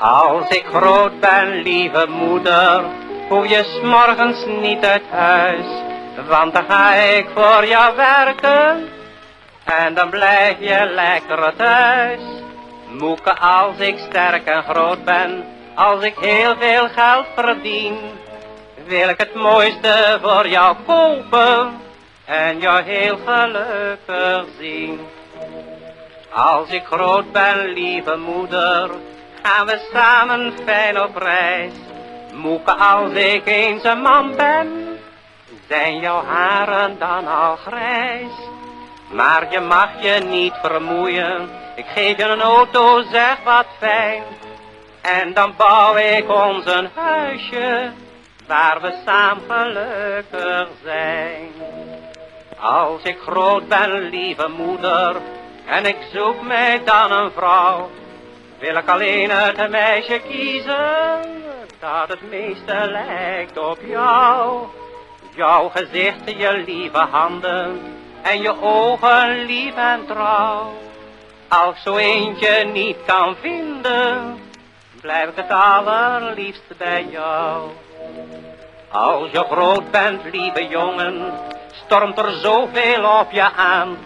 Als ik groot ben, lieve moeder, hoef je s'morgens niet uit huis, want dan ga ik voor jou werken en dan blijf je lekker thuis. Moeke, als ik sterk en groot ben, als ik heel veel geld verdien, wil ik het mooiste voor jou kopen en jou heel gelukkig zien. Als ik groot ben, lieve moeder, gaan we samen fijn op reis. Moeke, als ik eens een man ben, zijn jouw haren dan al grijs. Maar je mag je niet vermoeien, ik geef je een auto, zeg wat fijn. En dan bouw ik ons een huisje, waar we samen gelukkig zijn. Als ik groot ben, lieve moeder, en ik zoek mij dan een vrouw, wil ik alleen het meisje kiezen, dat het meeste lijkt op jou. Jouw gezicht, je lieve handen, en je ogen lief en trouw. Als zo eentje niet kan vinden, blijf ik het allerliefst bij jou. Als je groot bent, lieve jongen, stormt er zoveel op je aan.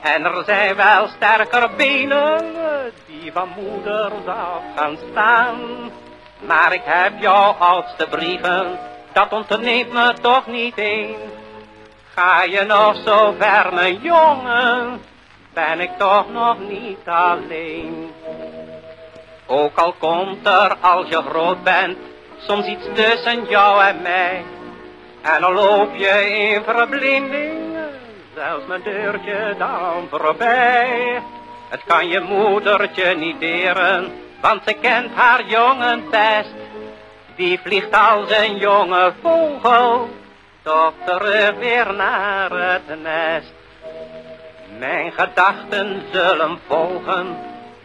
En er zijn wel sterker benen die van moeders af gaan staan. Maar ik heb jouw oudste brieven, dat ontneemt me toch niet eens. Ga je nog zo ver, mijn jongen, ben ik toch nog niet alleen. Ook al komt er als je groot bent, soms iets tussen jou en mij. En al loop je in verblinding, zelfs mijn deurtje dan voorbij. Het kan je moedertje niet deren, want ze kent haar jongen best. Die vliegt als een jonge vogel, toch terug weer naar het nest. Mijn gedachten zullen volgen,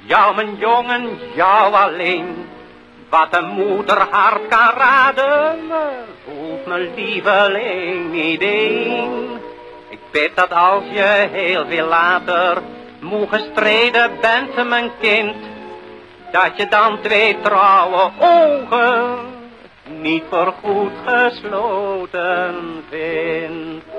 jou mijn jongen, jou alleen. Wat een moeder hart kan raden, voelt mijn lieveling niet een. Ik bid dat als je heel veel later moe gestreden bent, mijn kind, dat je dan twee trouwe ogen niet voor goed gesloten vindt.